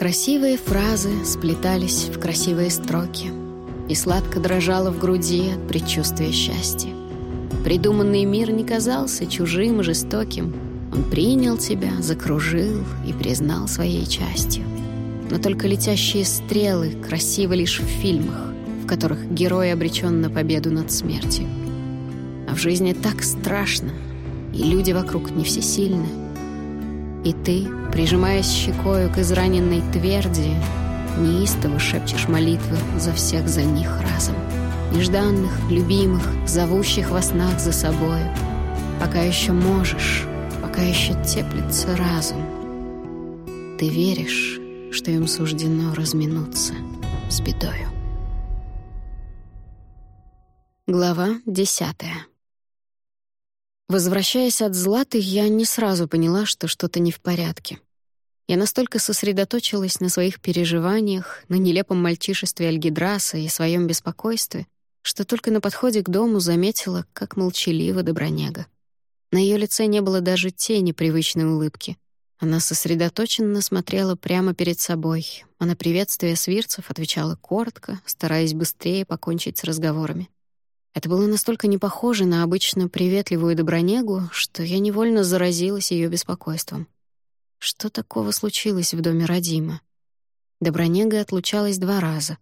Красивые фразы сплетались в красивые строки, и сладко дрожало в груди от предчувствия счастья. Придуманный мир не казался чужим и жестоким. Он принял тебя, закружил и признал своей частью. Но только летящие стрелы красивы лишь в фильмах, в которых герой обречен на победу над смертью. А в жизни так страшно, и люди вокруг не всесильны. И ты, прижимаясь щекою к израненной тверди, неистово шепчешь молитвы за всех за них разом. Нежданных, любимых, зовущих во снах за собою. Пока еще можешь, пока еще теплится разум. Ты веришь, что им суждено разминуться с бедою. Глава десятая Возвращаясь от Златы, я не сразу поняла, что что-то не в порядке. Я настолько сосредоточилась на своих переживаниях, на нелепом мальчишестве Альгидраса и своем беспокойстве, что только на подходе к дому заметила, как молчалива Добронега. На ее лице не было даже тени привычной улыбки. Она сосредоточенно смотрела прямо перед собой, а на приветствие свирцев отвечала коротко, стараясь быстрее покончить с разговорами. Это было настолько не похоже на обычно приветливую Добронегу, что я невольно заразилась ее беспокойством. Что такого случилось в доме Родима? Добронега отлучалась два раза.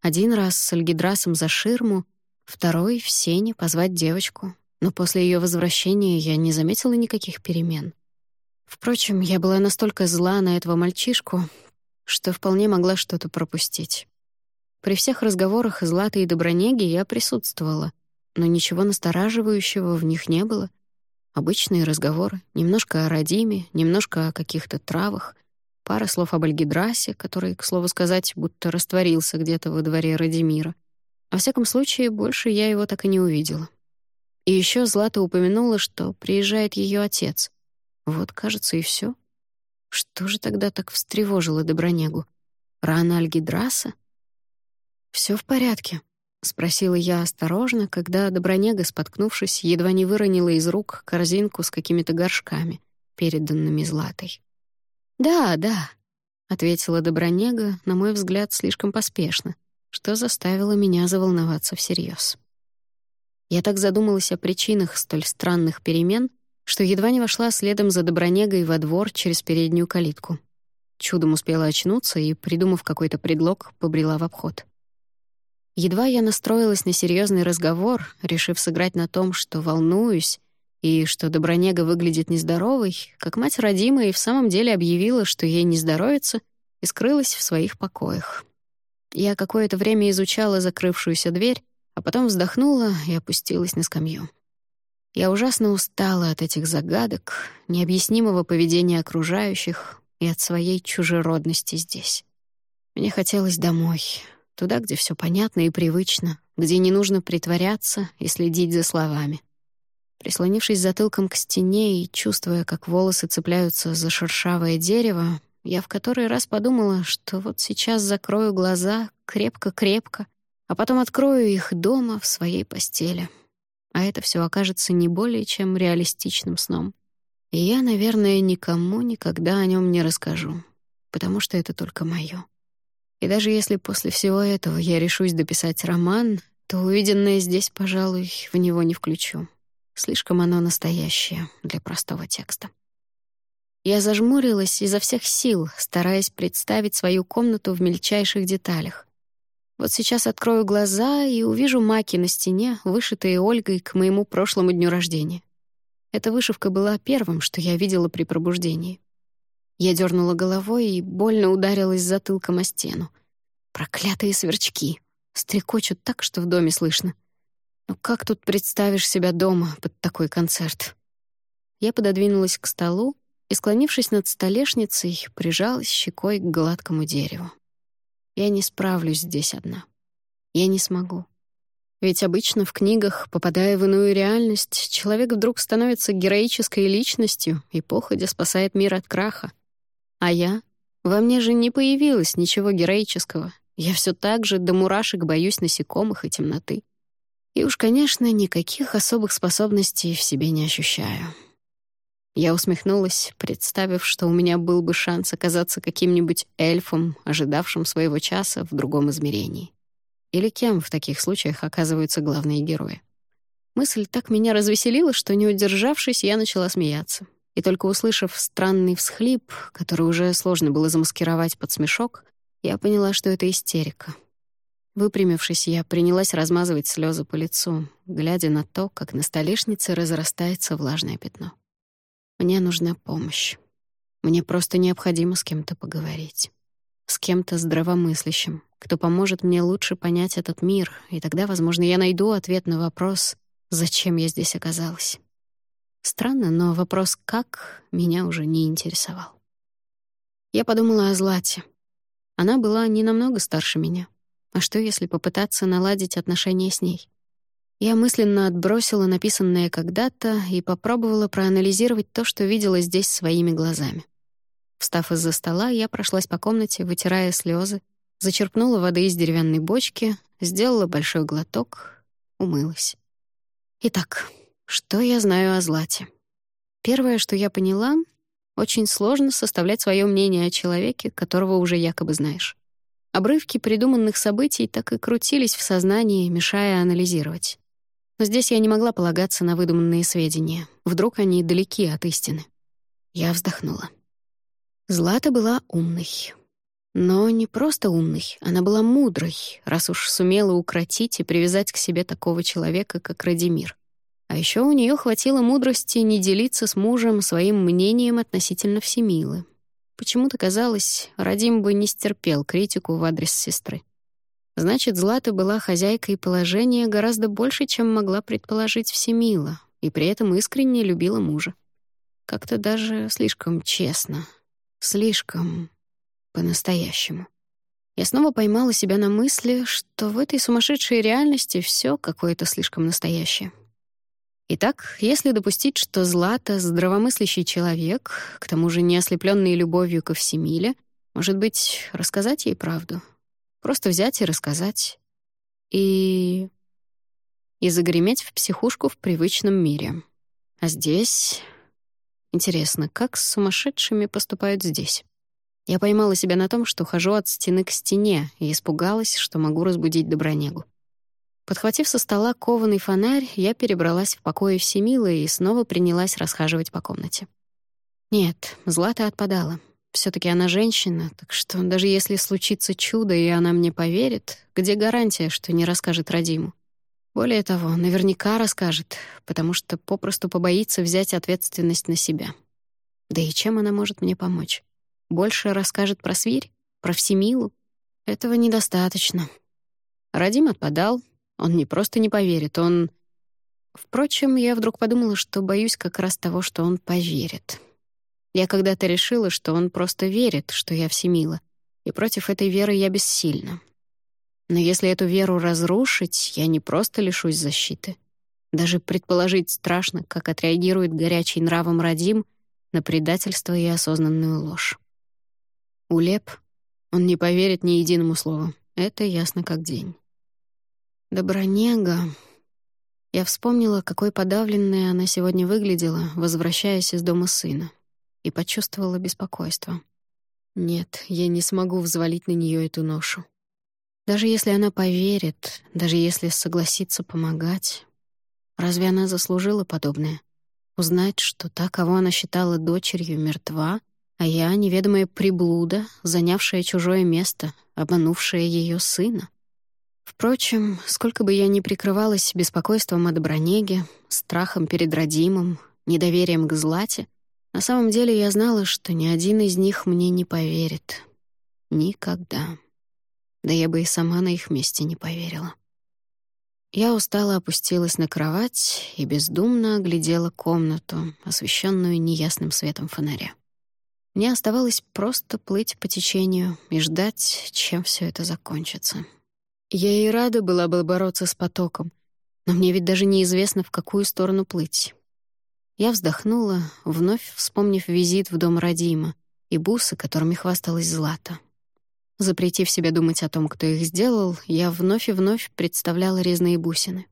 Один раз с Альгидрасом за ширму, второй — в сене позвать девочку. Но после ее возвращения я не заметила никаких перемен. Впрочем, я была настолько зла на этого мальчишку, что вполне могла что-то пропустить. При всех разговорах Златы и Добронеги я присутствовала, но ничего настораживающего в них не было. Обычные разговоры, немножко о Радиме, немножко о каких-то травах, пара слов об Альгидрасе, который, к слову сказать, будто растворился где-то во дворе Радимира. Во всяком случае, больше я его так и не увидела. И еще Злата упомянула, что приезжает ее отец. Вот, кажется, и все. Что же тогда так встревожило Добронегу? Рана Альгидраса? Все в порядке?» — спросила я осторожно, когда Добронега, споткнувшись, едва не выронила из рук корзинку с какими-то горшками, переданными Златой. «Да, да», — ответила Добронега, на мой взгляд, слишком поспешно, что заставило меня заволноваться всерьез. Я так задумалась о причинах столь странных перемен, что едва не вошла следом за Добронегой во двор через переднюю калитку. Чудом успела очнуться и, придумав какой-то предлог, побрела в обход. Едва я настроилась на серьезный разговор, решив сыграть на том, что волнуюсь, и что Добронега выглядит нездоровой, как мать родимая и в самом деле объявила, что ей не здоровится, и скрылась в своих покоях. Я какое-то время изучала закрывшуюся дверь, а потом вздохнула и опустилась на скамью. Я ужасно устала от этих загадок, необъяснимого поведения окружающих и от своей чужеродности здесь. Мне хотелось домой, Туда, где все понятно и привычно, где не нужно притворяться и следить за словами. Прислонившись затылком к стене и чувствуя, как волосы цепляются за шершавое дерево, я в который раз подумала, что вот сейчас закрою глаза крепко-крепко, а потом открою их дома в своей постели. А это все окажется не более чем реалистичным сном. И я, наверное, никому никогда о нем не расскажу, потому что это только мое. И даже если после всего этого я решусь дописать роман, то увиденное здесь, пожалуй, в него не включу. Слишком оно настоящее для простого текста. Я зажмурилась изо всех сил, стараясь представить свою комнату в мельчайших деталях. Вот сейчас открою глаза и увижу маки на стене, вышитые Ольгой к моему прошлому дню рождения. Эта вышивка была первым, что я видела при пробуждении. Я дернула головой и больно ударилась затылком о стену. Проклятые сверчки. Стрекочут так, что в доме слышно. Но как тут представишь себя дома под такой концерт? Я пододвинулась к столу и, склонившись над столешницей, прижалась щекой к гладкому дереву. Я не справлюсь здесь одна. Я не смогу. Ведь обычно в книгах, попадая в иную реальность, человек вдруг становится героической личностью и походя спасает мир от краха. А я? Во мне же не появилось ничего героического. Я все так же до мурашек боюсь насекомых и темноты. И уж, конечно, никаких особых способностей в себе не ощущаю. Я усмехнулась, представив, что у меня был бы шанс оказаться каким-нибудь эльфом, ожидавшим своего часа в другом измерении. Или кем в таких случаях оказываются главные герои. Мысль так меня развеселила, что, не удержавшись, я начала смеяться. И только услышав странный всхлип, который уже сложно было замаскировать под смешок, я поняла, что это истерика. Выпрямившись, я принялась размазывать слезы по лицу, глядя на то, как на столешнице разрастается влажное пятно. Мне нужна помощь. Мне просто необходимо с кем-то поговорить. С кем-то здравомыслящим, кто поможет мне лучше понять этот мир, и тогда, возможно, я найду ответ на вопрос, зачем я здесь оказалась. Странно, но вопрос «как» меня уже не интересовал. Я подумала о Злате. Она была не намного старше меня. А что, если попытаться наладить отношения с ней? Я мысленно отбросила написанное когда-то и попробовала проанализировать то, что видела здесь своими глазами. Встав из-за стола, я прошлась по комнате, вытирая слезы, зачерпнула воды из деревянной бочки, сделала большой глоток, умылась. Итак, что я знаю о Злате? Первое, что я поняла, очень сложно составлять свое мнение о человеке, которого уже якобы знаешь. Обрывки придуманных событий так и крутились в сознании, мешая анализировать. Но здесь я не могла полагаться на выдуманные сведения. Вдруг они далеки от истины. Я вздохнула. Злата была умной. Но не просто умной, она была мудрой, раз уж сумела укротить и привязать к себе такого человека, как Радимир. А еще у нее хватило мудрости не делиться с мужем своим мнением относительно Всемилы. Почему-то казалось, Радим бы не стерпел критику в адрес сестры. Значит, Злата была хозяйкой положения гораздо больше, чем могла предположить Всемила, и при этом искренне любила мужа. Как-то даже слишком честно, слишком по-настоящему. Я снова поймала себя на мысли, что в этой сумасшедшей реальности все какое-то слишком настоящее. Итак, если допустить, что Злата — здравомыслящий человек, к тому же не ослепленный любовью ко всемиле, может быть, рассказать ей правду? Просто взять и рассказать. И... И загреметь в психушку в привычном мире. А здесь... Интересно, как с сумасшедшими поступают здесь? Я поймала себя на том, что хожу от стены к стене и испугалась, что могу разбудить Добронегу. Подхватив со стола кованый фонарь, я перебралась в покое Всемилы и снова принялась расхаживать по комнате. Нет, Злата отпадала. все таки она женщина, так что даже если случится чудо, и она мне поверит, где гарантия, что не расскажет Радиму? Более того, наверняка расскажет, потому что попросту побоится взять ответственность на себя. Да и чем она может мне помочь? Больше расскажет про свирь? Про Всемилу? Этого недостаточно. Радим отпадал, он не просто не поверит, он... Впрочем, я вдруг подумала, что боюсь как раз того, что он поверит. Я когда-то решила, что он просто верит, что я всемила, и против этой веры я бессильна. Но если эту веру разрушить, я не просто лишусь защиты. Даже предположить страшно, как отреагирует горячий нравом Радим на предательство и осознанную ложь. Улеп, он не поверит ни единому слову. Это ясно как день. Добронега. Я вспомнила, какой подавленной она сегодня выглядела, возвращаясь из дома сына, и почувствовала беспокойство. Нет, я не смогу взвалить на нее эту ношу. Даже если она поверит, даже если согласится помогать, разве она заслужила подобное? Узнать, что та, кого она считала дочерью, мертва, а я — неведомая приблуда, занявшая чужое место, обманувшая ее сына? Впрочем, сколько бы я ни прикрывалась беспокойством о Добронеге, страхом перед родимым, недоверием к Злате, на самом деле я знала, что ни один из них мне не поверит. Никогда. Да я бы и сама на их месте не поверила. Я устало опустилась на кровать и бездумно оглядела комнату, освещенную неясным светом фонаря. Мне оставалось просто плыть по течению и ждать, чем все это закончится. Я и рада была бы бороться с потоком, но мне ведь даже неизвестно, в какую сторону плыть. Я вздохнула, вновь вспомнив визит в дом Радима и бусы, которыми хвасталась Злата. Запретив себе думать о том, кто их сделал, я вновь и вновь представляла резные бусины.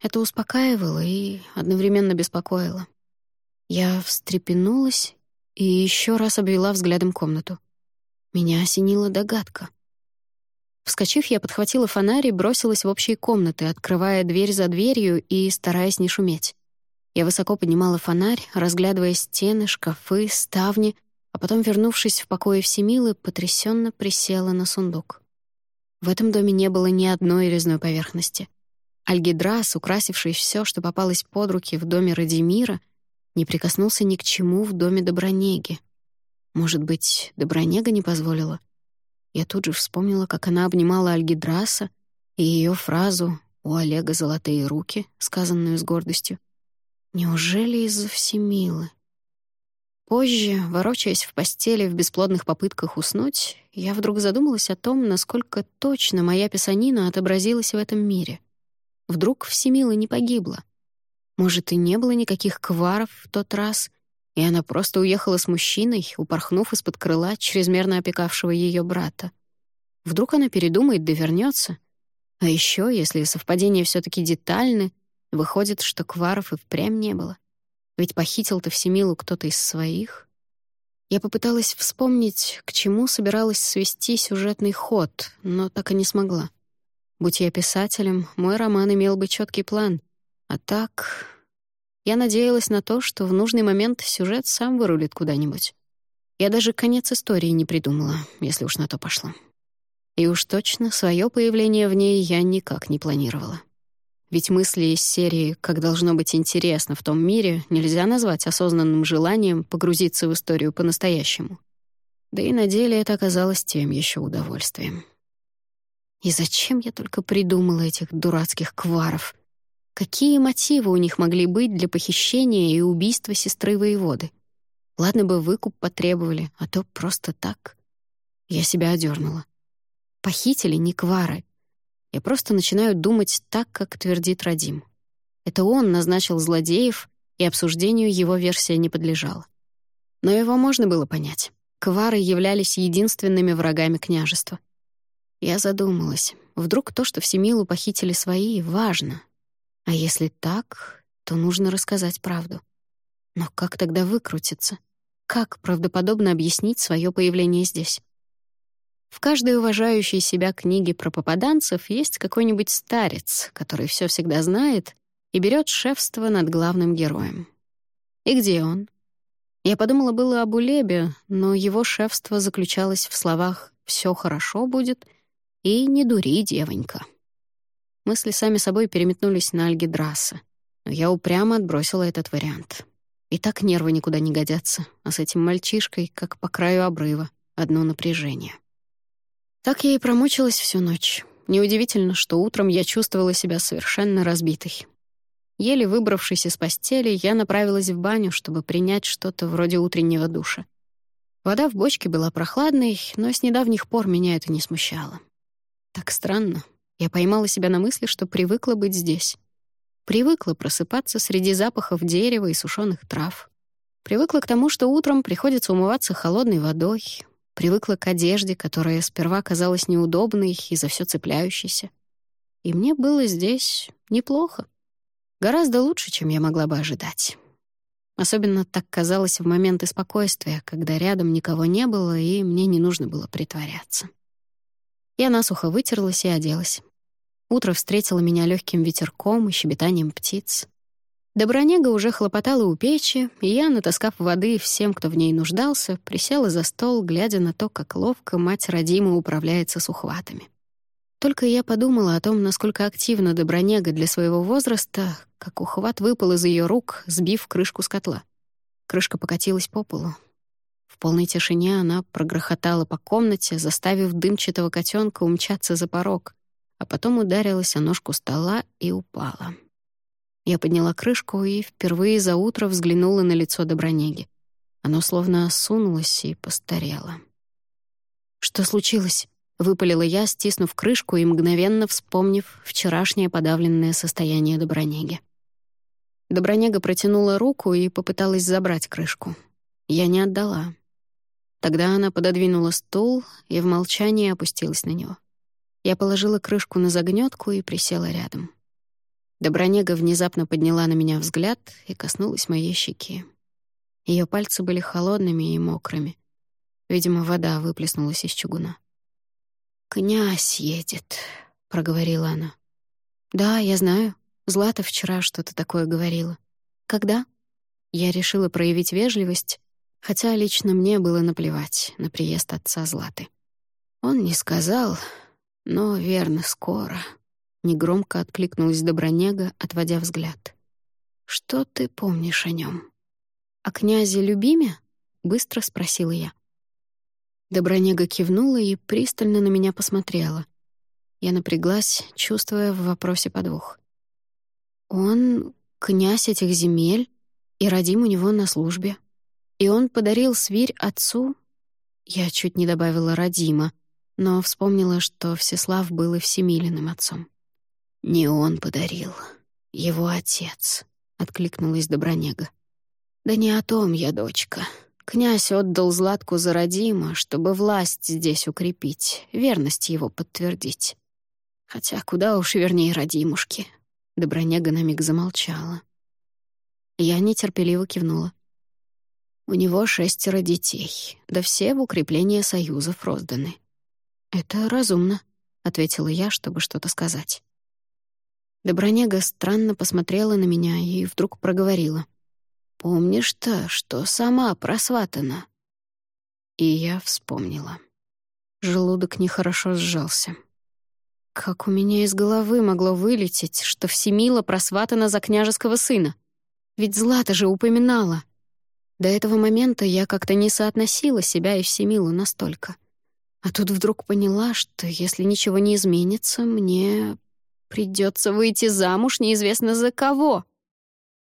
Это успокаивало и одновременно беспокоило. Я встрепенулась и еще раз обвела взглядом комнату. Меня осенила догадка. Вскочив, я подхватила фонарь и бросилась в общие комнаты, открывая дверь за дверью и стараясь не шуметь. Я высоко поднимала фонарь, разглядывая стены, шкафы, ставни, а потом, вернувшись в покое Всемилы, потрясенно присела на сундук. В этом доме не было ни одной резной поверхности. Альгидрас, украсивший все, что попалось под руки в доме Радимира, не прикоснулся ни к чему в доме Добронеги. Может быть, Добронега не позволила? Я тут же вспомнила, как она обнимала Альгидраса и ее фразу «У Олега золотые руки», сказанную с гордостью. Неужели из-за Всемилы? Позже, ворочаясь в постели в бесплодных попытках уснуть, я вдруг задумалась о том, насколько точно моя писанина отобразилась в этом мире. Вдруг Всемила не погибла. Может, и не было никаких кваров в тот раз, и она просто уехала с мужчиной, упорхнув из-под крыла чрезмерно опекавшего ее брата. Вдруг она передумает да вернется. А еще, если совпадения все таки детальны, Выходит, что Кваров и впрямь не было. Ведь похитил-то Всемилу кто-то из своих. Я попыталась вспомнить, к чему собиралась свести сюжетный ход, но так и не смогла. Будь я писателем, мой роман имел бы четкий план. А так... Я надеялась на то, что в нужный момент сюжет сам вырулит куда-нибудь. Я даже конец истории не придумала, если уж на то пошло. И уж точно свое появление в ней я никак не планировала. Ведь мысли из серии «Как должно быть интересно в том мире» нельзя назвать осознанным желанием погрузиться в историю по-настоящему. Да и на деле это оказалось тем еще удовольствием. И зачем я только придумала этих дурацких кваров? Какие мотивы у них могли быть для похищения и убийства сестры воеводы? Ладно бы выкуп потребовали, а то просто так. Я себя одернула. Похитили не квары, я просто начинаю думать так, как твердит Радим. Это он назначил злодеев, и обсуждению его версия не подлежала. Но его можно было понять. Квары являлись единственными врагами княжества. Я задумалась. Вдруг то, что Всемилу похитили свои, важно. А если так, то нужно рассказать правду. Но как тогда выкрутиться? Как правдоподобно объяснить свое появление здесь? В каждой уважающей себя книге про попаданцев есть какой-нибудь старец, который все всегда знает и берет шефство над главным героем. И где он? Я подумала было об Улебе, но его шефство заключалось в словах «все хорошо будет» и «не дури, девонька». Мысли сами собой переметнулись на Альгидраса, но я упрямо отбросила этот вариант. И так нервы никуда не годятся, а с этим мальчишкой, как по краю обрыва, одно напряжение. Так я и промучилась всю ночь. Неудивительно, что утром я чувствовала себя совершенно разбитой. Еле выбравшись из постели, я направилась в баню, чтобы принять что-то вроде утреннего душа. Вода в бочке была прохладной, но с недавних пор меня это не смущало. Так странно. Я поймала себя на мысли, что привыкла быть здесь. Привыкла просыпаться среди запахов дерева и сушеных трав. Привыкла к тому, что утром приходится умываться холодной водой, Привыкла к одежде, которая сперва казалась неудобной и за все цепляющейся. И мне было здесь неплохо. Гораздо лучше, чем я могла бы ожидать. Особенно так казалось в моменты спокойствия, когда рядом никого не было, и мне не нужно было притворяться. Я насухо вытерлась и оделась. Утро встретило меня легким ветерком и щебетанием птиц. Добронега уже хлопотала у печи, и я, натаскав воды всем, кто в ней нуждался, присела за стол, глядя на то, как ловко мать родима управляется с ухватами. Только я подумала о том, насколько активна Добронега для своего возраста, как ухват выпал из ее рук, сбив крышку с котла. Крышка покатилась по полу. В полной тишине она прогрохотала по комнате, заставив дымчатого котенка умчаться за порог, а потом ударилась о ножку стола и упала. Я подняла крышку и впервые за утро взглянула на лицо Добронеги. Оно словно осунулось и постарело. «Что случилось?» — выпалила я, стиснув крышку и мгновенно вспомнив вчерашнее подавленное состояние Добронеги. Добронега протянула руку и попыталась забрать крышку. Я не отдала. Тогда она пододвинула стул и в молчании опустилась на него. Я положила крышку на загнётку и присела рядом. Добронега внезапно подняла на меня взгляд и коснулась моей щеки. Ее пальцы были холодными и мокрыми. Видимо, вода выплеснулась из чугуна. «Князь едет», — проговорила она. «Да, я знаю. Злата вчера что-то такое говорила. Когда?» Я решила проявить вежливость, хотя лично мне было наплевать на приезд отца Златы. Он не сказал, но верно, скоро. Негромко откликнулась Добронега, отводя взгляд. «Что ты помнишь о нем? «О князе Любиме?» — быстро спросила я. Добронега кивнула и пристально на меня посмотрела. Я напряглась, чувствуя в вопросе подвох. «Он князь этих земель, и родим у него на службе. И он подарил свирь отцу?» Я чуть не добавила «родима», но вспомнила, что Всеслав был и всемиленным отцом. «Не он подарил, его отец», — откликнулась Добронега. «Да не о том я, дочка. Князь отдал Златку за родима, чтобы власть здесь укрепить, верность его подтвердить. Хотя куда уж вернее родимушки». Добронега на миг замолчала. Я нетерпеливо кивнула. У него шестеро детей, да все в укрепление союзов розданы. «Это разумно», — ответила я, чтобы что-то сказать. Добронега странно посмотрела на меня и вдруг проговорила. «Помнишь-то, что сама просватана?» И я вспомнила. Желудок нехорошо сжался. Как у меня из головы могло вылететь, что Всемила просватана за княжеского сына? Ведь Злата же упоминала. До этого момента я как-то не соотносила себя и Всемилу настолько. А тут вдруг поняла, что если ничего не изменится, мне придется выйти замуж неизвестно за кого.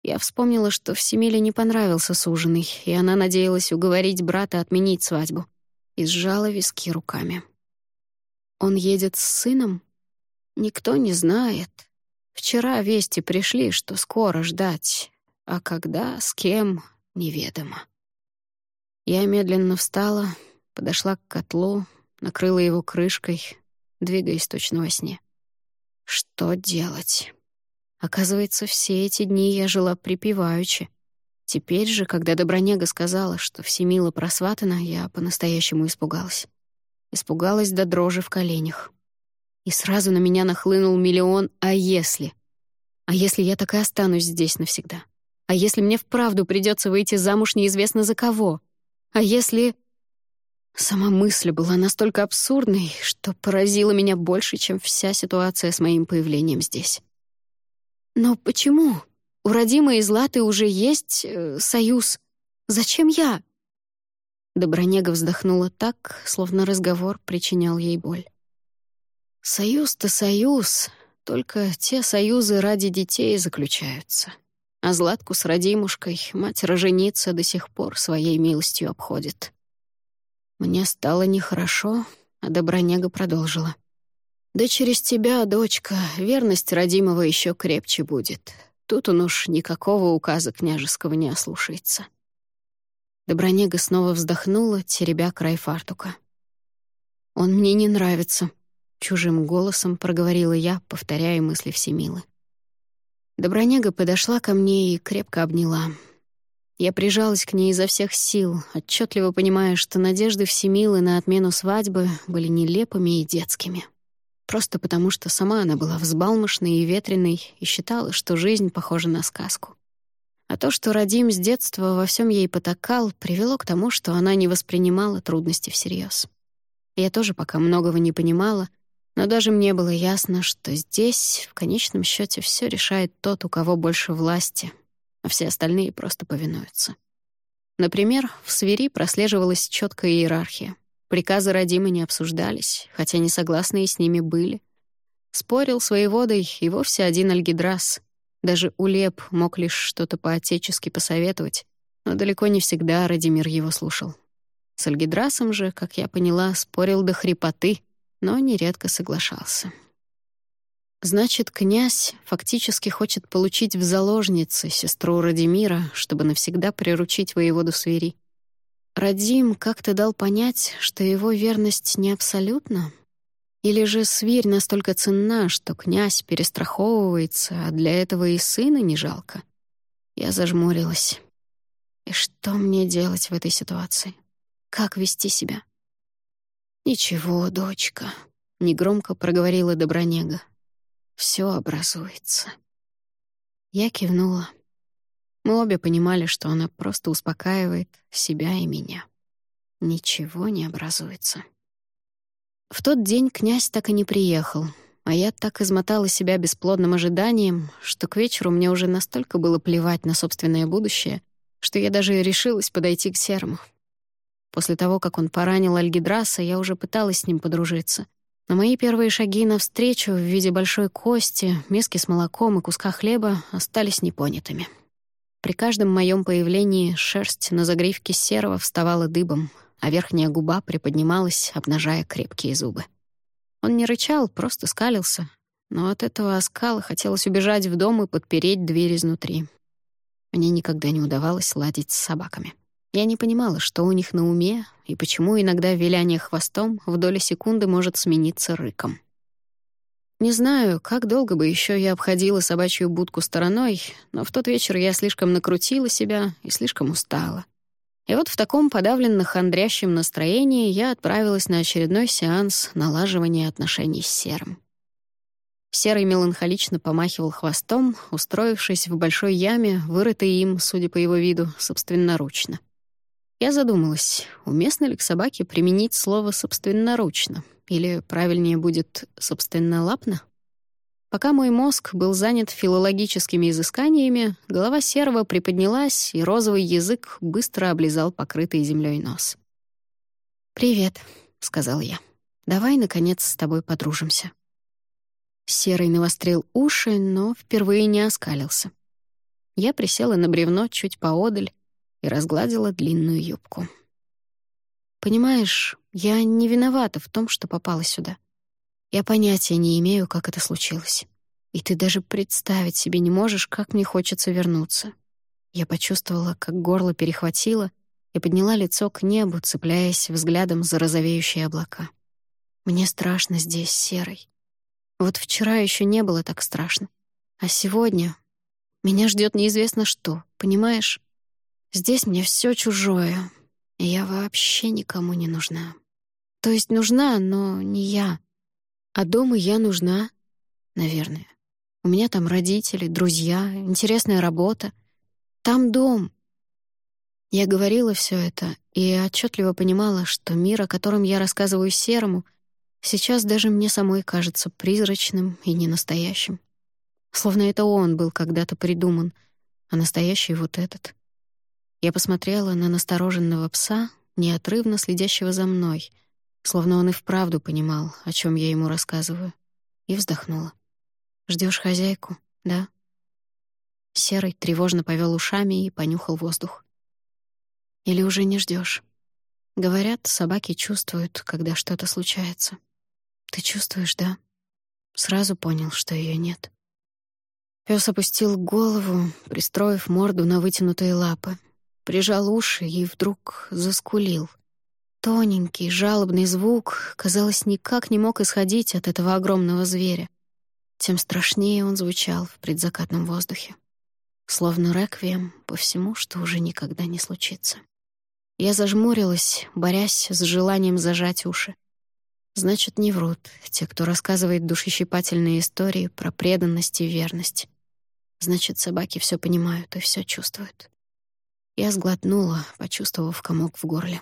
Я вспомнила, что Всемиле не понравился суженый, и она надеялась уговорить брата отменить свадьбу. И сжала виски руками. Он едет с сыном? Никто не знает. Вчера вести пришли, что скоро ждать, а когда, с кем — неведомо. Я медленно встала, подошла к котлу, накрыла его крышкой, двигаясь точно во сне. Что делать? Оказывается, все эти дни я жила припеваючи. Теперь же, когда Добронега сказала, что Всемила просватана, я по-настоящему испугалась. Испугалась до дрожи в коленях. И сразу на меня нахлынул миллион «а если?». А если я так и останусь здесь навсегда? А если мне вправду придется выйти замуж неизвестно за кого? А если... Сама мысль была настолько абсурдной, что поразила меня больше, чем вся ситуация с моим появлением здесь. «Но почему? У родимой и Златы уже есть э, союз. Зачем я?» Добронега вздохнула так, словно разговор причинял ей боль. «Союз-то союз, только те союзы ради детей заключаются. А Златку с родимушкой мать роженица до сих пор своей милостью обходит. Мне стало нехорошо, а Добронега продолжила. «Да через тебя, дочка, верность родимого еще крепче будет. Тут он уж никакого указа княжеского не ослушается». Добронега снова вздохнула, теребя край фартука. «Он мне не нравится», — чужим голосом проговорила я, повторяя мысли Всемилы. Добронега подошла ко мне и крепко обняла. Я прижалась к ней изо всех сил, отчетливо понимая, что надежды Всемилы на отмену свадьбы были нелепыми и детскими. Просто потому, что сама она была взбалмошной и ветреной и считала, что жизнь похожа на сказку. А то, что Радим с детства во всем ей потакал, привело к тому, что она не воспринимала трудности всерьез. Я тоже пока многого не понимала, но даже мне было ясно, что здесь, в конечном счете, все решает тот, у кого больше власти, а все остальные просто повинуются. Например, в свири прослеживалась четкая иерархия. Приказы Родимы не обсуждались, хотя несогласные с ними были. Спорил с воеводой и вовсе один Альгидрас. Даже Улеп мог лишь что-то по-отечески посоветовать, но далеко не всегда Радимир его слушал. С Альгидрасом же, как я поняла, спорил до хрипоты, но нередко соглашался. Значит, князь фактически хочет получить в заложницы сестру Радимира, чтобы навсегда приручить воеводу Свири. Радим как-то дал понять, что его верность не абсолютна? Или же свирь настолько ценна, что князь перестраховывается, а для этого и сына не жалко? Я зажмурилась. И что мне делать в этой ситуации? Как вести себя? «Ничего, дочка», — негромко проговорила Добронега. «Все образуется». Я кивнула. Мы обе понимали, что она просто успокаивает себя и меня. Ничего не образуется. В тот день князь так и не приехал, а я так измотала себя бесплодным ожиданием, что к вечеру мне уже настолько было плевать на собственное будущее, что я даже решилась подойти к Серому. После того, как он поранил Альгидраса, я уже пыталась с ним подружиться. Но мои первые шаги навстречу в виде большой кости, миски с молоком и куска хлеба остались непонятыми. При каждом моем появлении шерсть на загривке серого вставала дыбом, а верхняя губа приподнималась, обнажая крепкие зубы. Он не рычал, просто скалился, но от этого оскала хотелось убежать в дом и подпереть дверь изнутри. Мне никогда не удавалось ладить с собаками. Я не понимала, что у них на уме и почему иногда виляние хвостом в доли секунды может смениться рыком. Не знаю, как долго бы еще я обходила собачью будку стороной, но в тот вечер я слишком накрутила себя и слишком устала. И вот в таком подавленно хандрящем настроении я отправилась на очередной сеанс налаживания отношений с Серым. Серый меланхолично помахивал хвостом, устроившись в большой яме, вырытой им, судя по его виду, собственноручно. Я задумалась, уместно ли к собаке применить слово «собственноручно», или правильнее будет «собственнолапно»? Пока мой мозг был занят филологическими изысканиями, голова серого приподнялась, и розовый язык быстро облизал покрытый землей нос. «Привет», — сказал я. «Давай, наконец, с тобой подружимся». Серый навострил уши, но впервые не оскалился. Я присела на бревно чуть поодаль и разгладила длинную юбку. Понимаешь, я не виновата в том, что попала сюда. Я понятия не имею, как это случилось. И ты даже представить себе не можешь, как мне хочется вернуться. Я почувствовала, как горло перехватило, и подняла лицо к небу, цепляясь взглядом за розовеющие облака. Мне страшно здесь, серой. Вот вчера еще не было так страшно. А сегодня меня ждет неизвестно что, понимаешь? Здесь мне все чужое, я вообще никому не нужна. То есть нужна, но не я. А дома я нужна, наверное. У меня там родители, друзья, интересная работа. Там дом. Я говорила все это и отчетливо понимала, что мир, о котором я рассказываю Серому, сейчас даже мне самой кажется призрачным и ненастоящим. Словно это он был когда-то придуман, а настоящий вот этот — я посмотрела на настороженного пса, неотрывно следящего за мной, словно он и вправду понимал, о чем я ему рассказываю, и вздохнула. Ждешь хозяйку, да?» Серый тревожно повел ушами и понюхал воздух. «Или уже не ждешь? Говорят, собаки чувствуют, когда что-то случается. Ты чувствуешь, да?» Сразу понял, что ее нет. Пёс опустил голову, пристроив морду на вытянутые лапы, прижал уши и вдруг заскулил. Тоненький, жалобный звук, казалось, никак не мог исходить от этого огромного зверя. Тем страшнее он звучал в предзакатном воздухе. Словно реквием по всему, что уже никогда не случится. Я зажмурилась, борясь с желанием зажать уши. Значит, не врут те, кто рассказывает душещипательные истории про преданность и верность. Значит, собаки все понимают и все чувствуют. Я сглотнула, почувствовав комок в горле.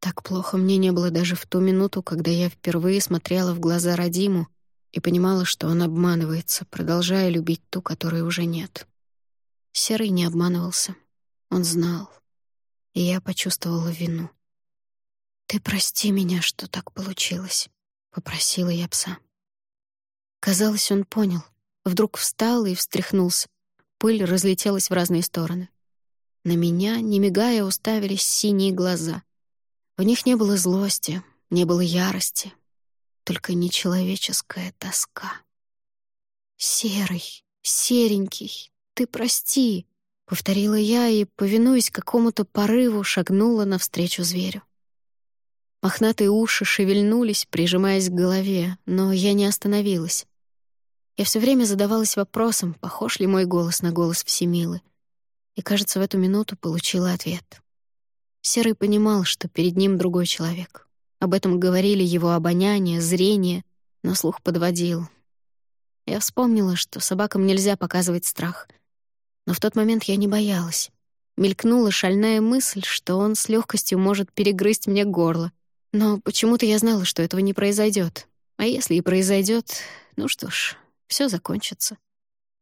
Так плохо мне не было даже в ту минуту, когда я впервые смотрела в глаза Радиму и понимала, что он обманывается, продолжая любить ту, которой уже нет. Серый не обманывался. Он знал. И я почувствовала вину. «Ты прости меня, что так получилось», — попросила я пса. Казалось, он понял. Вдруг встал и встряхнулся. Пыль разлетелась в разные стороны. На меня, не мигая, уставились синие глаза. В них не было злости, не было ярости, только нечеловеческая тоска. «Серый, серенький, ты прости», — повторила я и, повинуясь какому-то порыву, шагнула навстречу зверю. Мохнатые уши шевельнулись, прижимаясь к голове, но я не остановилась. Я все время задавалась вопросом, похож ли мой голос на голос Всемилы. И, кажется, в эту минуту получила ответ. Серый понимал, что перед ним другой человек. Об этом говорили его обоняние, зрение, но слух подводил. Я вспомнила, что собакам нельзя показывать страх. Но в тот момент я не боялась. Мелькнула шальная мысль, что он с легкостью может перегрызть мне горло. Но почему-то я знала, что этого не произойдет. А если и произойдет, ну что ж, все закончится.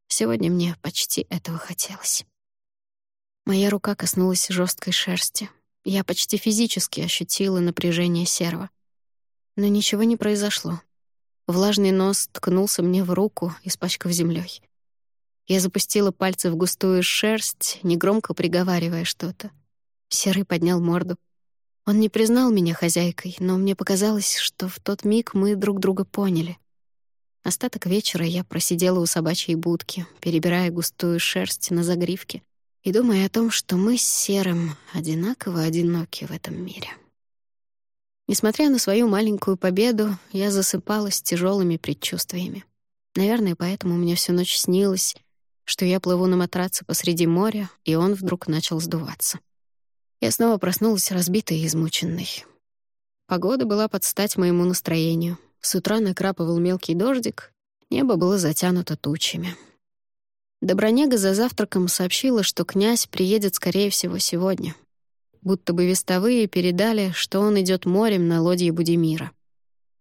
Сегодня мне почти этого хотелось. Моя рука коснулась жесткой шерсти. Я почти физически ощутила напряжение серого. Но ничего не произошло. Влажный нос ткнулся мне в руку, испачкав землей. Я запустила пальцы в густую шерсть, негромко приговаривая что-то. Серый поднял морду. Он не признал меня хозяйкой, но мне показалось, что в тот миг мы друг друга поняли. Остаток вечера я просидела у собачьей будки, перебирая густую шерсть на загривке, и думая о том, что мы с Серым одинаково одиноки в этом мире. Несмотря на свою маленькую победу, я засыпала с тяжелыми предчувствиями. Наверное, поэтому мне всю ночь снилось, что я плыву на матраце посреди моря, и он вдруг начал сдуваться. Я снова проснулась разбитой и измученной. Погода была под стать моему настроению. С утра накрапывал мелкий дождик, небо было затянуто тучами. Добронега за завтраком сообщила, что князь приедет, скорее всего, сегодня. Будто бы вестовые передали, что он идет морем на лодье Будимира.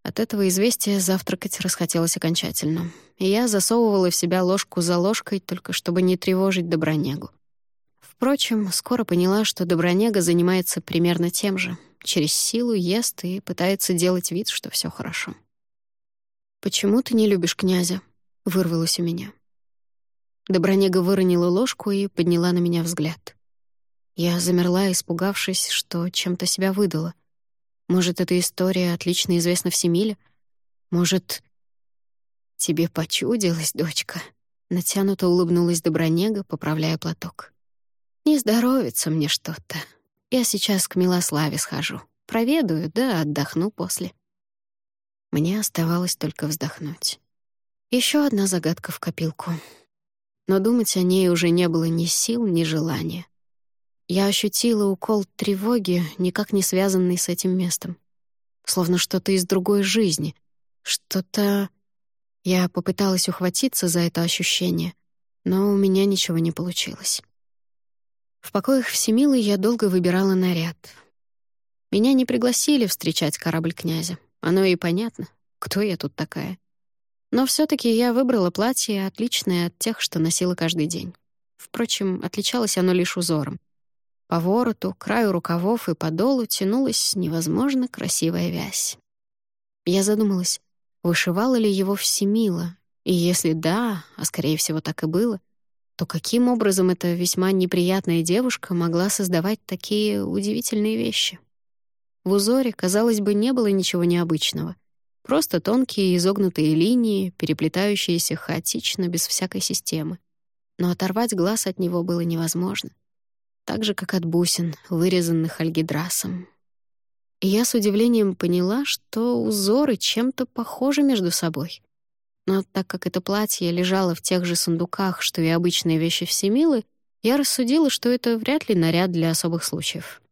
От этого известия завтракать расхотелось окончательно, и я засовывала в себя ложку за ложкой, только чтобы не тревожить Добронегу. Впрочем, скоро поняла, что Добронега занимается примерно тем же. Через силу ест и пытается делать вид, что все хорошо. «Почему ты не любишь князя?» — вырвалось у меня. Добронега выронила ложку и подняла на меня взгляд. Я замерла, испугавшись, что чем-то себя выдала. Может, эта история отлично известна в Семиле? Может, тебе почудилась, дочка? Натянуто улыбнулась Добронега, поправляя платок. Не здоровится мне что-то. Я сейчас к Милославе схожу. Проведаю, да отдохну после. Мне оставалось только вздохнуть. Еще одна загадка в копилку но думать о ней уже не было ни сил, ни желания. Я ощутила укол тревоги, никак не связанный с этим местом. Словно что-то из другой жизни. Что-то... Я попыталась ухватиться за это ощущение, но у меня ничего не получилось. В покоях Всемилы я долго выбирала наряд. Меня не пригласили встречать корабль князя. Оно и понятно, кто я тут такая. Но все таки я выбрала платье, отличное от тех, что носила каждый день. Впрочем, отличалось оно лишь узором. По вороту, краю рукавов и подолу тянулась невозможно красивая вязь. Я задумалась, вышивала ли его Всемила, и если да, а скорее всего так и было, то каким образом эта весьма неприятная девушка могла создавать такие удивительные вещи? В узоре, казалось бы, не было ничего необычного — Просто тонкие изогнутые линии, переплетающиеся хаотично, без всякой системы. Но оторвать глаз от него было невозможно. Так же, как от бусин, вырезанных альгидрасом. И я с удивлением поняла, что узоры чем-то похожи между собой. Но так как это платье лежало в тех же сундуках, что и обычные вещи Всемилы, я рассудила, что это вряд ли наряд для особых случаев.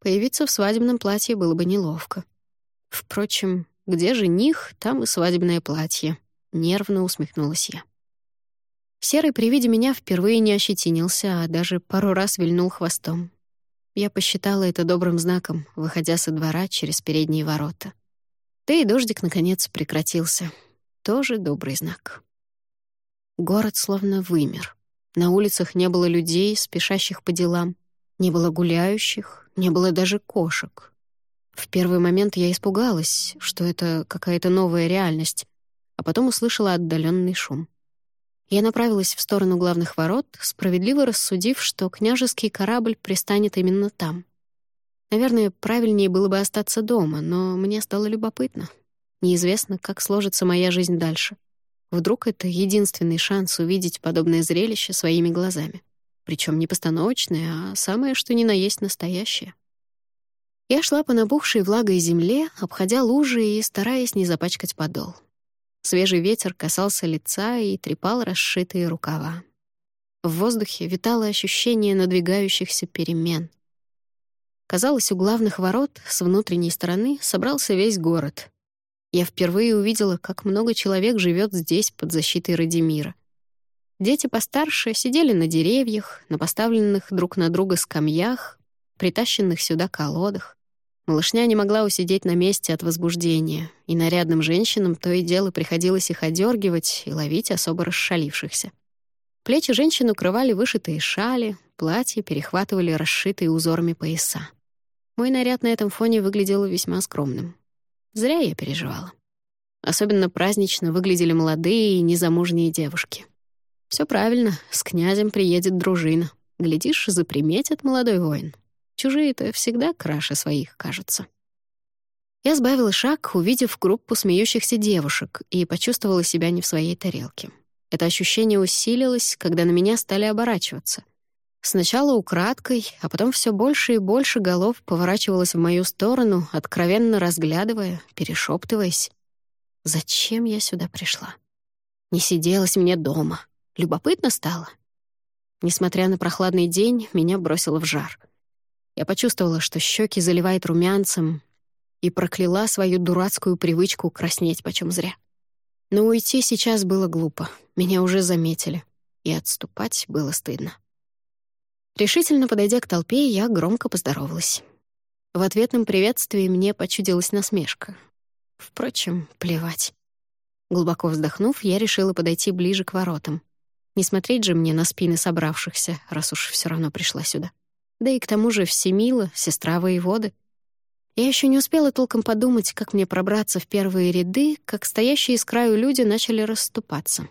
Появиться в свадебном платье было бы неловко. Впрочем, где жених, там и свадебное платье. Нервно усмехнулась я. Серый при виде меня впервые не ощетинился, а даже пару раз вильнул хвостом. Я посчитала это добрым знаком, выходя со двора через передние ворота. Да и дождик, наконец, прекратился. Тоже добрый знак. Город словно вымер. На улицах не было людей, спешащих по делам. Не было гуляющих, не было даже кошек. В первый момент я испугалась, что это какая-то новая реальность, а потом услышала отдаленный шум. Я направилась в сторону главных ворот, справедливо рассудив, что княжеский корабль пристанет именно там. Наверное, правильнее было бы остаться дома, но мне стало любопытно. Неизвестно, как сложится моя жизнь дальше. Вдруг это единственный шанс увидеть подобное зрелище своими глазами. Причем не постановочное, а самое что ни на есть настоящее. Я шла по набухшей влагой земле, обходя лужи и стараясь не запачкать подол. Свежий ветер касался лица и трепал расшитые рукава. В воздухе витало ощущение надвигающихся перемен. Казалось, у главных ворот с внутренней стороны собрался весь город. Я впервые увидела, как много человек живет здесь под защитой Радимира. Дети постарше сидели на деревьях, на поставленных друг на друга скамьях, притащенных сюда колодах. Малышня не могла усидеть на месте от возбуждения, и нарядным женщинам то и дело приходилось их одергивать и ловить особо расшалившихся. Плечи женщин укрывали вышитые шали, платья перехватывали расшитые узорами пояса. Мой наряд на этом фоне выглядел весьма скромным. Зря я переживала. Особенно празднично выглядели молодые и незамужние девушки. Все правильно, с князем приедет дружина. Глядишь, заприметит молодой воин. Чужие-то всегда краше своих, кажется. Я сбавила шаг, увидев группу смеющихся девушек, и почувствовала себя не в своей тарелке. Это ощущение усилилось, когда на меня стали оборачиваться. Сначала украдкой, а потом все больше и больше голов поворачивалось в мою сторону, откровенно разглядывая, перешептываясь. Зачем я сюда пришла? Не сиделась мне дома. Любопытно стало. Несмотря на прохладный день, меня бросило в жар. Я почувствовала, что щеки заливает румянцем, и прокляла свою дурацкую привычку краснеть почем зря. Но уйти сейчас было глупо. Меня уже заметили, и отступать было стыдно. Решительно подойдя к толпе, я громко поздоровалась. В ответном приветствии мне почудилась насмешка. Впрочем, плевать. Глубоко вздохнув, я решила подойти ближе к воротам. Не смотреть же мне на спины собравшихся, раз уж все равно пришла сюда. Да и к тому же Всемила, сестра воеводы. Я еще не успела толком подумать, как мне пробраться в первые ряды, как стоящие с краю люди начали расступаться.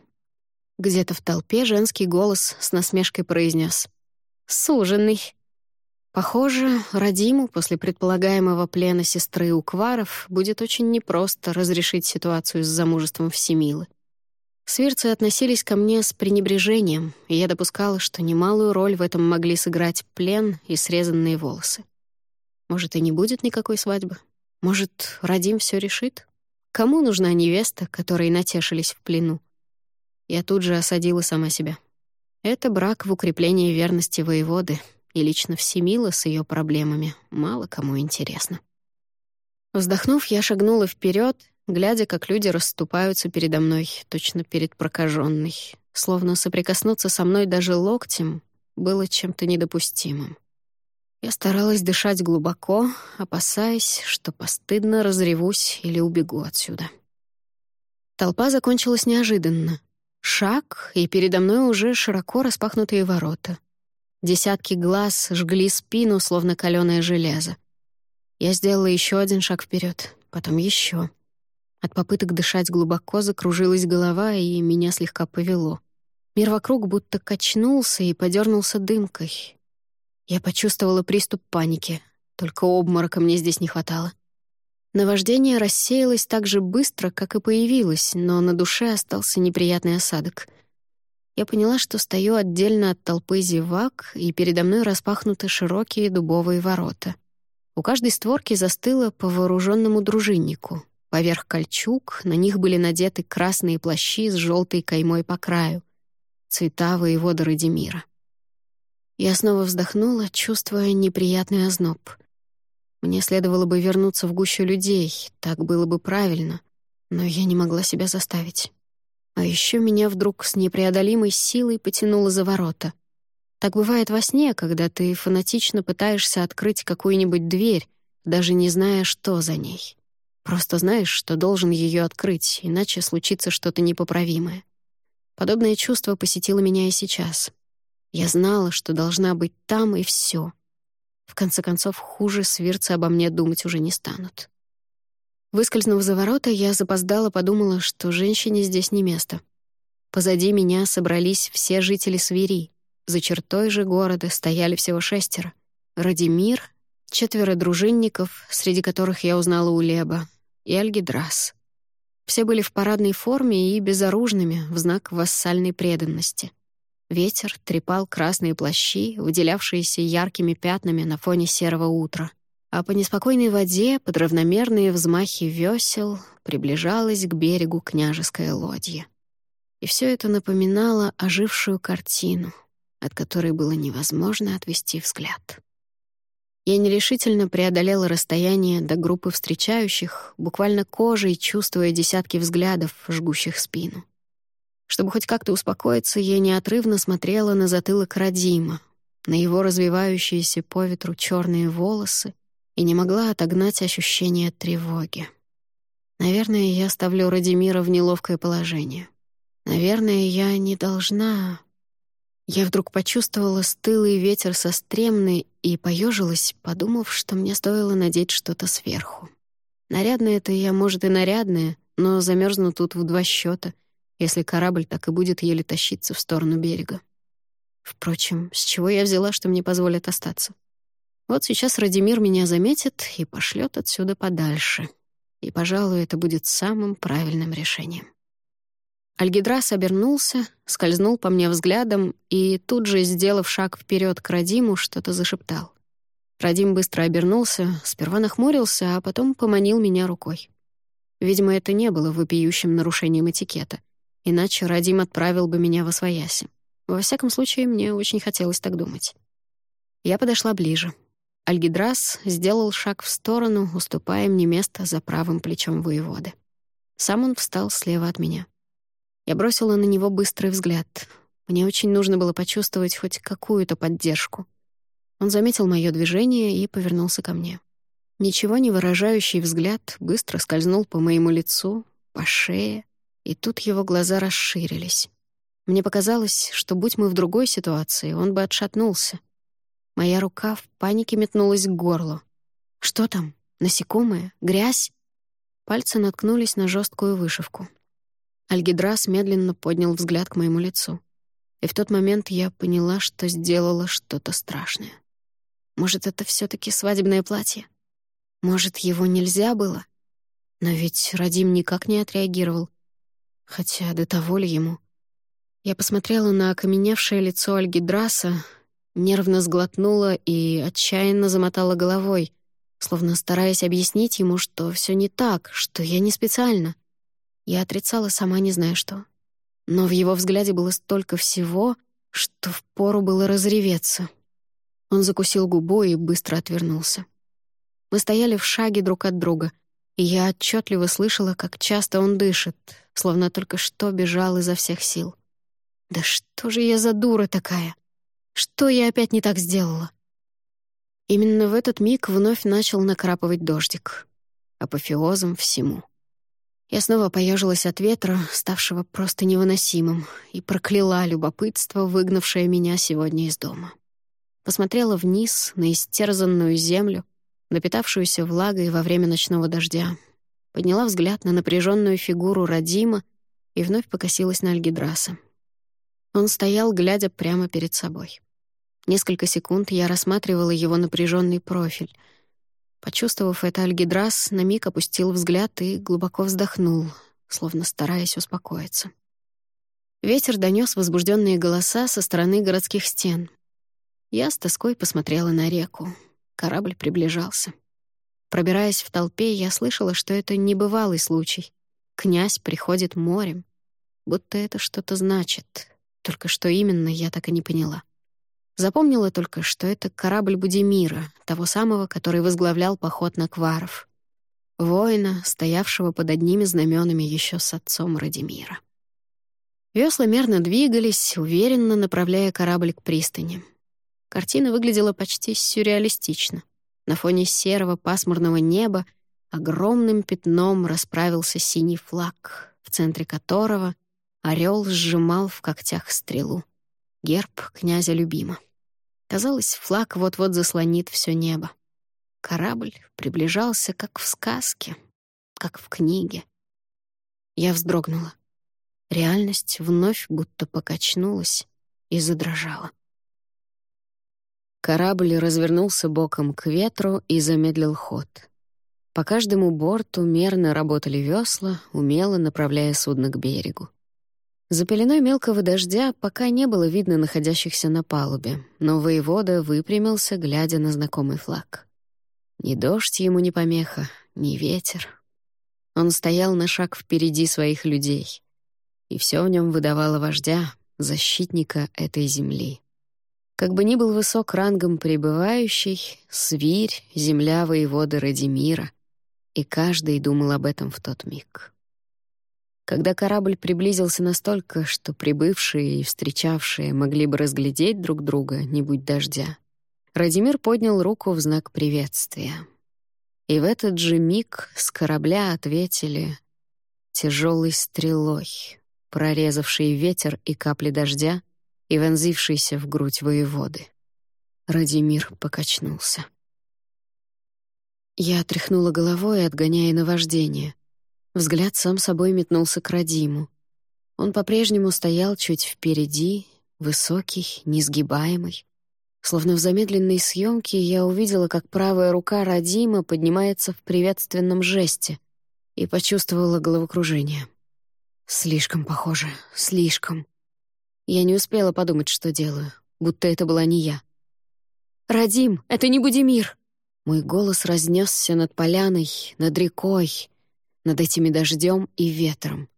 Где-то в толпе женский голос с насмешкой произнес «Суженный». Похоже, Радиму после предполагаемого плена сестры Укваров будет очень непросто разрешить ситуацию с замужеством Всемилы. Свирцы относились ко мне с пренебрежением, и я допускала, что немалую роль в этом могли сыграть плен и срезанные волосы. Может, и не будет никакой свадьбы? Может, Радим все решит? Кому нужна невеста, которой натешились в плену? Я тут же осадила сама себя. Это брак в укреплении верности воеводы, и лично Всемила с ее проблемами мало кому интересно. Вздохнув, я шагнула вперед глядя, как люди расступаются передо мной, точно перед прокаженной. Словно соприкоснуться со мной даже локтем было чем-то недопустимым. Я старалась дышать глубоко, опасаясь, что постыдно разревусь или убегу отсюда. Толпа закончилась неожиданно. Шаг, и передо мной уже широко распахнутые ворота. Десятки глаз жгли спину, словно каленое железо. Я сделала еще один шаг вперед, потом еще. От попыток дышать глубоко закружилась голова, и меня слегка повело. Мир вокруг будто качнулся и подернулся дымкой. Я почувствовала приступ паники, только обморока мне здесь не хватало. Наваждение рассеялось так же быстро, как и появилось, но на душе остался неприятный осадок. Я поняла, что стою отдельно от толпы зевак, и передо мной распахнуты широкие дубовые ворота. У каждой створки застыло по вооруженному дружиннику — Поверх кольчуг на них были надеты красные плащи с желтой каймой по краю. Цвета воевода Радимира. Я снова вздохнула, чувствуя неприятный озноб. Мне следовало бы вернуться в гущу людей, так было бы правильно, но я не могла себя заставить. А еще меня вдруг с непреодолимой силой потянуло за ворота. Так бывает во сне, когда ты фанатично пытаешься открыть какую-нибудь дверь, даже не зная, что за ней. Просто знаешь, что должен ее открыть, иначе случится что-то непоправимое. Подобное чувство посетило меня и сейчас. Я знала, что должна быть там, и все. В конце концов, хуже свирцы обо мне думать уже не станут. Выскользнув за ворота, я запоздала подумала, что женщине здесь не место. Позади меня собрались все жители Свири. За чертой же города стояли всего шестеро. Радимир, четверо дружинников, среди которых я узнала у Леба, и Альгидрас. Все были в парадной форме и безоружными в знак вассальной преданности. Ветер трепал красные плащи, выделявшиеся яркими пятнами на фоне серого утра. А по неспокойной воде, под равномерные взмахи весел, приближалась к берегу княжеская лодья. И все это напоминало ожившую картину, от которой было невозможно отвести взгляд. Я нерешительно преодолела расстояние до группы встречающих, буквально кожей чувствуя десятки взглядов, жгущих спину. Чтобы хоть как-то успокоиться, я неотрывно смотрела на затылок Радима, на его развивающиеся по ветру черные волосы и не могла отогнать ощущение тревоги. Наверное, я ставлю Радимира в неловкое положение. Наверное, я не должна... Я вдруг почувствовала стылый ветер со стремной и поежилась, подумав, что мне стоило надеть что-то сверху. Нарядное это я, может, и нарядное, но замерзну тут в два счета, если корабль так и будет еле тащиться в сторону берега. Впрочем, с чего я взяла, что мне позволят остаться? Вот сейчас Радимир меня заметит и пошлет отсюда подальше. И, пожалуй, это будет самым правильным решением. Альгидрас обернулся, скользнул по мне взглядом и, тут же, сделав шаг вперед к Радиму, что-то зашептал. Радим быстро обернулся, сперва нахмурился, а потом поманил меня рукой. Видимо, это не было вопиющим нарушением этикета, иначе Радим отправил бы меня во свояси. Во всяком случае, мне очень хотелось так думать. Я подошла ближе. Альгидрас сделал шаг в сторону, уступая мне место за правым плечом воеводы. Сам он встал слева от меня. Я бросила на него быстрый взгляд. Мне очень нужно было почувствовать хоть какую-то поддержку. Он заметил мое движение и повернулся ко мне. Ничего не выражающий взгляд быстро скользнул по моему лицу, по шее, и тут его глаза расширились. Мне показалось, что, будь мы в другой ситуации, он бы отшатнулся. Моя рука в панике метнулась к горлу. «Что там? Насекомые? Грязь?» Пальцы наткнулись на жесткую вышивку. Альгидрас медленно поднял взгляд к моему лицу. И в тот момент я поняла, что сделала что-то страшное. Может, это все таки свадебное платье? Может, его нельзя было? Но ведь Радим никак не отреагировал. Хотя до того ли ему? Я посмотрела на окаменевшее лицо Альгидраса, нервно сглотнула и отчаянно замотала головой, словно стараясь объяснить ему, что все не так, что я не специально. Я отрицала сама не зная что. Но в его взгляде было столько всего, что впору было разреветься. Он закусил губу и быстро отвернулся. Мы стояли в шаге друг от друга, и я отчетливо слышала, как часто он дышит, словно только что бежал изо всех сил. «Да что же я за дура такая? Что я опять не так сделала?» Именно в этот миг вновь начал накрапывать дождик. Апофеозом всему. Я снова поежилась от ветра, ставшего просто невыносимым, и прокляла любопытство, выгнавшее меня сегодня из дома. Посмотрела вниз на истерзанную землю, напитавшуюся влагой во время ночного дождя, подняла взгляд на напряженную фигуру Радима и вновь покосилась на Альгидраса. Он стоял, глядя прямо перед собой. Несколько секунд я рассматривала его напряженный профиль — Почувствовав это, Альгидрас на миг опустил взгляд и глубоко вздохнул, словно стараясь успокоиться. Ветер донес возбужденные голоса со стороны городских стен. Я с тоской посмотрела на реку. Корабль приближался. Пробираясь в толпе, я слышала, что это небывалый случай. Князь приходит морем. Будто это что-то значит. Только что именно, я так и не поняла. Запомнила только, что это корабль Будимира, того самого, который возглавлял поход на Кваров. Воина, стоявшего под одними знаменами еще с отцом Радимира. Весла мерно двигались, уверенно направляя корабль к пристани. Картина выглядела почти сюрреалистично. На фоне серого пасмурного неба огромным пятном расправился синий флаг, в центре которого орел сжимал в когтях стрелу. Герб князя Любима. Казалось, флаг вот-вот заслонит все небо. Корабль приближался, как в сказке, как в книге. Я вздрогнула. Реальность вновь будто покачнулась и задрожала. Корабль развернулся боком к ветру и замедлил ход. По каждому борту мерно работали весла, умело направляя судно к берегу. За пеленой мелкого дождя пока не было видно находящихся на палубе, но воевода выпрямился, глядя на знакомый флаг. Ни дождь ему не помеха, ни ветер. Он стоял на шаг впереди своих людей, и все в нем выдавало вождя, защитника этой земли. Как бы ни был высок рангом прибывающий, свирь, земля воеводы Радимира, и каждый думал об этом в тот миг. Когда корабль приблизился настолько, что прибывшие и встречавшие могли бы разглядеть друг друга, не будь дождя, Радимир поднял руку в знак приветствия. И в этот же миг с корабля ответили тяжелой стрелой, прорезавшей ветер и капли дождя и вонзившейся в грудь воеводы. Радимир покачнулся. Я отряхнула головой, отгоняя наваждение — Взгляд сам собой метнулся к Радиму. Он по-прежнему стоял чуть впереди, высокий, несгибаемый. Словно в замедленной съемке я увидела, как правая рука Радима поднимается в приветственном жесте и почувствовала головокружение. Слишком похоже, слишком. Я не успела подумать, что делаю, будто это была не я. «Радим, это не Будимир!» Мой голос разнесся над поляной, над рекой, над этими дождем и ветром.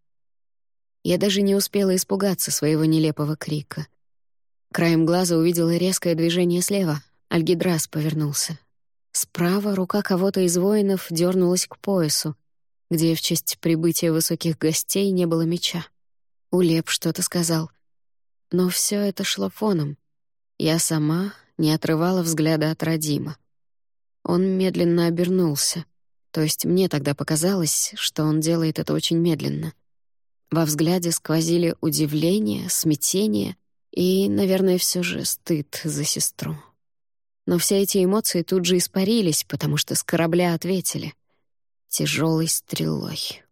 Я даже не успела испугаться своего нелепого крика. Краем глаза увидела резкое движение слева. Альгидрас повернулся. Справа рука кого-то из воинов дернулась к поясу, где в честь прибытия высоких гостей не было меча. Улеп что-то сказал. Но все это шло фоном. Я сама не отрывала взгляда от Радима. Он медленно обернулся — то есть мне тогда показалось, что он делает это очень медленно. Во взгляде сквозили удивление, смятение и, наверное, все же стыд за сестру. Но все эти эмоции тут же испарились, потому что с корабля ответили. тяжелой стрелой.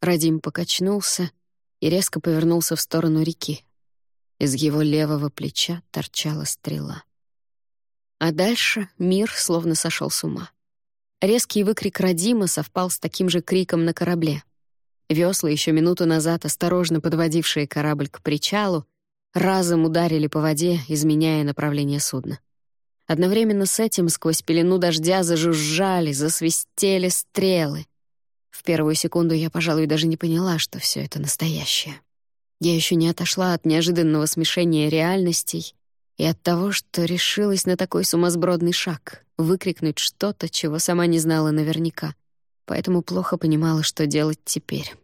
Радим покачнулся и резко повернулся в сторону реки. Из его левого плеча торчала стрела. А дальше мир словно сошел с ума. Резкий выкрик Радима совпал с таким же криком на корабле. Весла, еще минуту назад осторожно подводившие корабль к причалу, разом ударили по воде, изменяя направление судна. Одновременно с этим сквозь пелену дождя зажужжали, засвистели стрелы. В первую секунду я, пожалуй, даже не поняла, что все это настоящее. Я еще не отошла от неожиданного смешения реальностей и от того, что решилась на такой сумасбродный шаг — выкрикнуть что-то, чего сама не знала наверняка, поэтому плохо понимала, что делать теперь.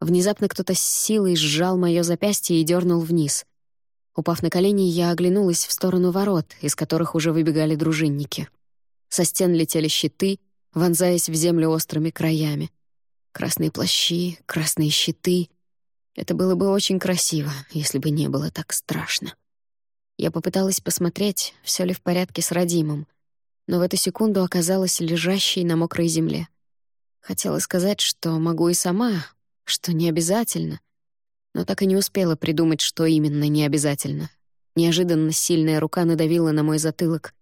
Внезапно кто-то с силой сжал моё запястье и дернул вниз. Упав на колени, я оглянулась в сторону ворот, из которых уже выбегали дружинники. Со стен летели щиты, вонзаясь в землю острыми краями. Красные плащи, красные щиты. Это было бы очень красиво, если бы не было так страшно. Я попыталась посмотреть, все ли в порядке с Радимом, но в эту секунду оказалась лежащей на мокрой земле. Хотела сказать, что могу и сама, что не обязательно, но так и не успела придумать, что именно не обязательно. Неожиданно сильная рука надавила на мой затылок,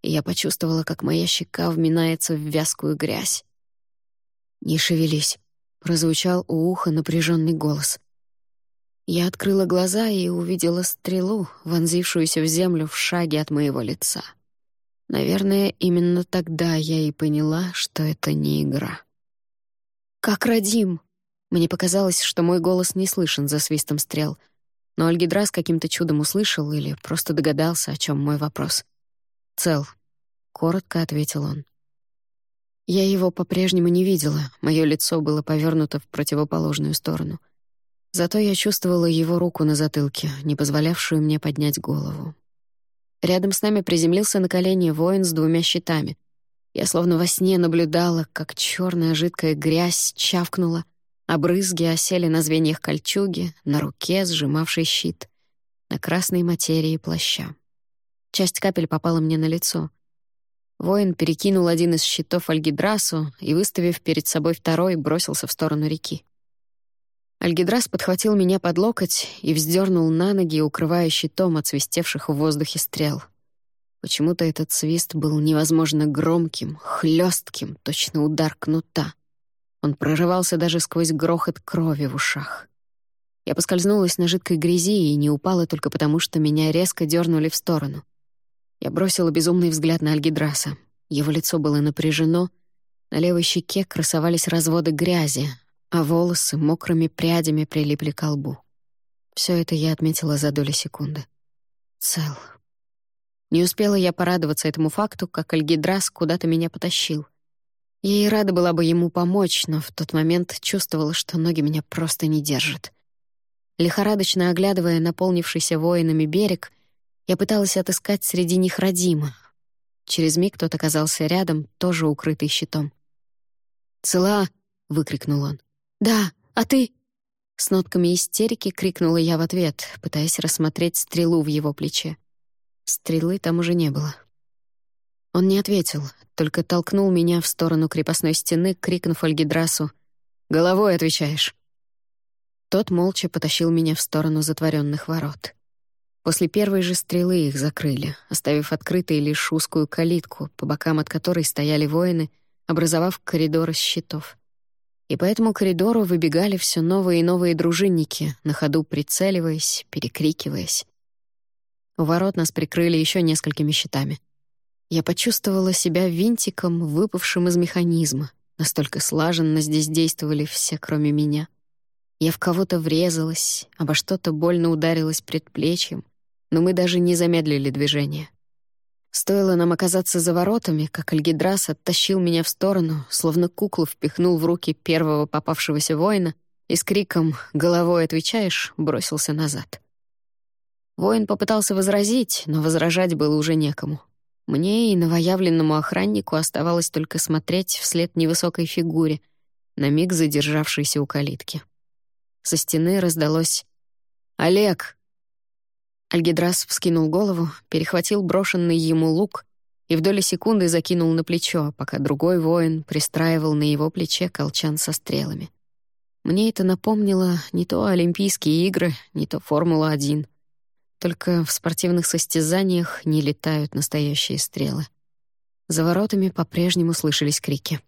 и я почувствовала, как моя щека вминается в вязкую грязь. «Не шевелись», — прозвучал у уха напряженный голос — я открыла глаза и увидела стрелу, вонзившуюся в землю в шаге от моего лица. Наверное, именно тогда я и поняла, что это не игра. «Как родим!» Мне показалось, что мой голос не слышен за свистом стрел, но Альгидрас каким-то чудом услышал или просто догадался, о чем мой вопрос. «Цел», — коротко ответил он. Я его по-прежнему не видела, мое лицо было повернуто в противоположную сторону — Зато я чувствовала его руку на затылке, не позволявшую мне поднять голову. Рядом с нами приземлился на колени воин с двумя щитами. Я словно во сне наблюдала, как черная жидкая грязь чавкнула, а брызги осели на звеньях кольчуги, на руке, сжимавшей щит, на красной материи плаща. Часть капель попала мне на лицо. Воин перекинул один из щитов Альгидрасу и, выставив перед собой второй, бросился в сторону реки. Альгидрас подхватил меня под локоть и вздернул на ноги, укрывая щитом от свистевших в воздухе стрел. Почему-то этот свист был невозможно громким, хлестким, точно удар кнута. Он прорывался даже сквозь грохот крови в ушах. Я поскользнулась на жидкой грязи и не упала только потому, что меня резко дернули в сторону. Я бросила безумный взгляд на Альгидраса. Его лицо было напряжено, на левой щеке красовались разводы грязи, а волосы мокрыми прядями прилипли к лбу. Все это я отметила за доли секунды. цел. Не успела я порадоваться этому факту, как Альгидрас куда-то меня потащил. Я и рада была бы ему помочь, но в тот момент чувствовала, что ноги меня просто не держат. Лихорадочно оглядывая наполнившийся воинами берег, я пыталась отыскать среди них Радима. Через миг тот оказался рядом, тоже укрытый щитом. «Цела!» — выкрикнул он. «Да, а ты?» С нотками истерики крикнула я в ответ, пытаясь рассмотреть стрелу в его плече. Стрелы там уже не было. Он не ответил, только толкнул меня в сторону крепостной стены, крикнув Альгидрасу «Головой отвечаешь!». Тот молча потащил меня в сторону затворенных ворот. После первой же стрелы их закрыли, оставив открытой лишь узкую калитку, по бокам от которой стояли воины, образовав коридор из щитов. И по этому коридору выбегали все новые и новые дружинники, на ходу прицеливаясь, перекрикиваясь. У ворот нас прикрыли еще несколькими щитами. Я почувствовала себя винтиком, выпавшим из механизма. Настолько слаженно здесь действовали все, кроме меня. Я в кого-то врезалась, обо что-то больно ударилась предплечьем, но мы даже не замедлили движение. Стоило нам оказаться за воротами, как Альгидрас оттащил меня в сторону, словно куклу впихнул в руки первого попавшегося воина и с криком «Головой отвечаешь?» бросился назад. Воин попытался возразить, но возражать было уже некому. Мне и новоявленному охраннику оставалось только смотреть вслед невысокой фигуре, на миг задержавшейся у калитки. Со стены раздалось «Олег!» Альгидрас вскинул голову, перехватил брошенный ему лук и в доли секунды закинул на плечо, пока другой воин пристраивал на его плече колчан со стрелами. Мне это напомнило не то Олимпийские игры, не то Формула-1. Только в спортивных состязаниях не летают настоящие стрелы. За воротами по-прежнему слышались крики.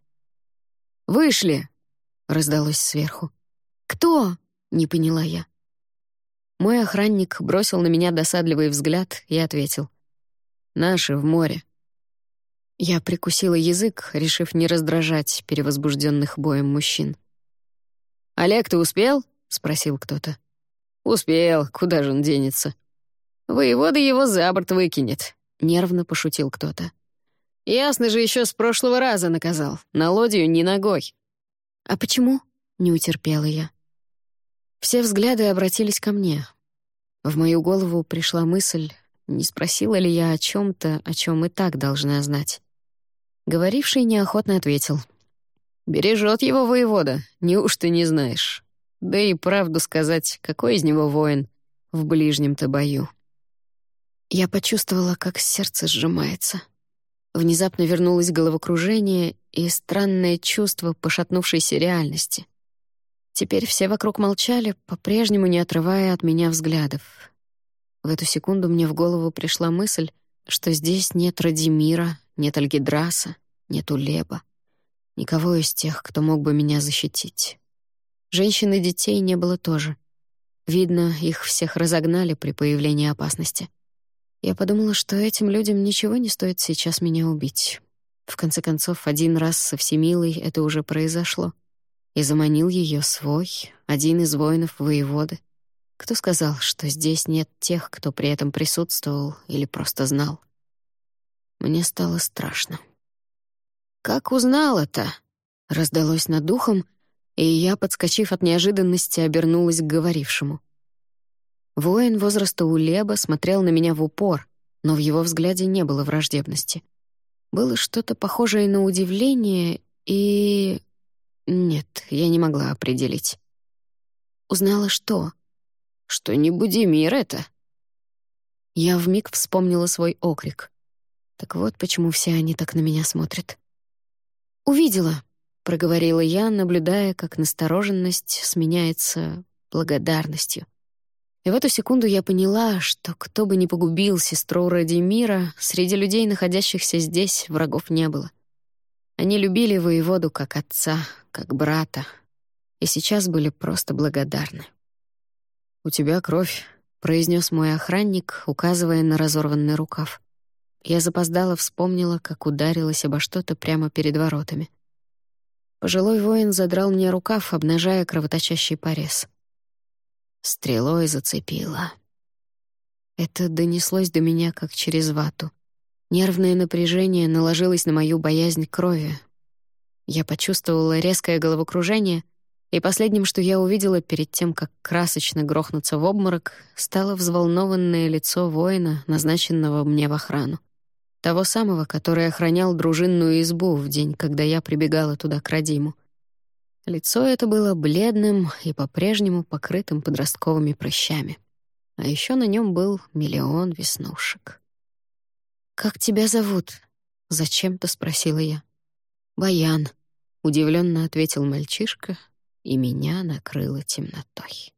«Вышли!» — раздалось сверху. «Кто?» — не поняла я. Мой охранник бросил на меня досадливый взгляд и ответил. «Наши в море». Я прикусила язык, решив не раздражать перевозбужденных боем мужчин. «Олег, ты успел?» — спросил кто-то. «Успел, куда же он денется?» «Воевода его за борт выкинет», — нервно пошутил кто-то. «Ясно же еще с прошлого раза наказал. На лодию ни ногой». «А почему?» — не утерпела я. Все взгляды обратились ко мне. В мою голову пришла мысль, не спросила ли я о чем то о чем и так должна знать. Говоривший неохотно ответил. «Бережет его воевода, неужто не знаешь? Да и правду сказать, какой из него воин в ближнем-то бою?» Я почувствовала, как сердце сжимается. Внезапно вернулось головокружение и странное чувство пошатнувшейся реальности. Теперь все вокруг молчали, по-прежнему не отрывая от меня взглядов. В эту секунду мне в голову пришла мысль, что здесь нет Радимира, нет Альгидраса, нет Улеба. Никого из тех, кто мог бы меня защитить. Женщин и детей не было тоже. Видно, их всех разогнали при появлении опасности. Я подумала, что этим людям ничего не стоит сейчас меня убить. В конце концов, один раз со Всемилой это уже произошло. И заманил ее свой, один из воинов воеводы. Кто сказал, что здесь нет тех, кто при этом присутствовал или просто знал? Мне стало страшно. «Как узнал это?» — раздалось над духом, и я, подскочив от неожиданности, обернулась к говорившему. Воин возраста Улеба смотрел на меня в упор, но в его взгляде не было враждебности. Было что-то похожее на удивление и... Нет, я не могла определить. Узнала что? Что не Будимир это? Я вмиг вспомнила свой окрик. Так вот почему все они так на меня смотрят. «Увидела», — проговорила я, наблюдая, как настороженность сменяется благодарностью. И в эту секунду я поняла, что кто бы ни погубил сестру ради мира, среди людей, находящихся здесь, врагов не было. Они любили воеводу как отца, как брата, и сейчас были просто благодарны. «У тебя кровь», — произнес мой охранник, указывая на разорванный рукав. Я запоздала, вспомнила, как ударилась обо что-то прямо перед воротами. Пожилой воин задрал мне рукав, обнажая кровоточащий порез. Стрелой зацепила. Это донеслось до меня как через вату. Нервное напряжение наложилось на мою боязнь крови. Я почувствовала резкое головокружение, и последним, что я увидела перед тем, как красочно грохнуться в обморок, стало взволнованное лицо воина, назначенного мне в охрану. Того самого, который охранял дружинную избу в день, когда я прибегала туда к Радиму. Лицо это было бледным и по-прежнему покрытым подростковыми прыщами. А еще на нем был миллион веснушек. «Как тебя зовут?» — зачем-то спросила я. «Баян», — удивленно ответил мальчишка, и меня накрыло темнотой.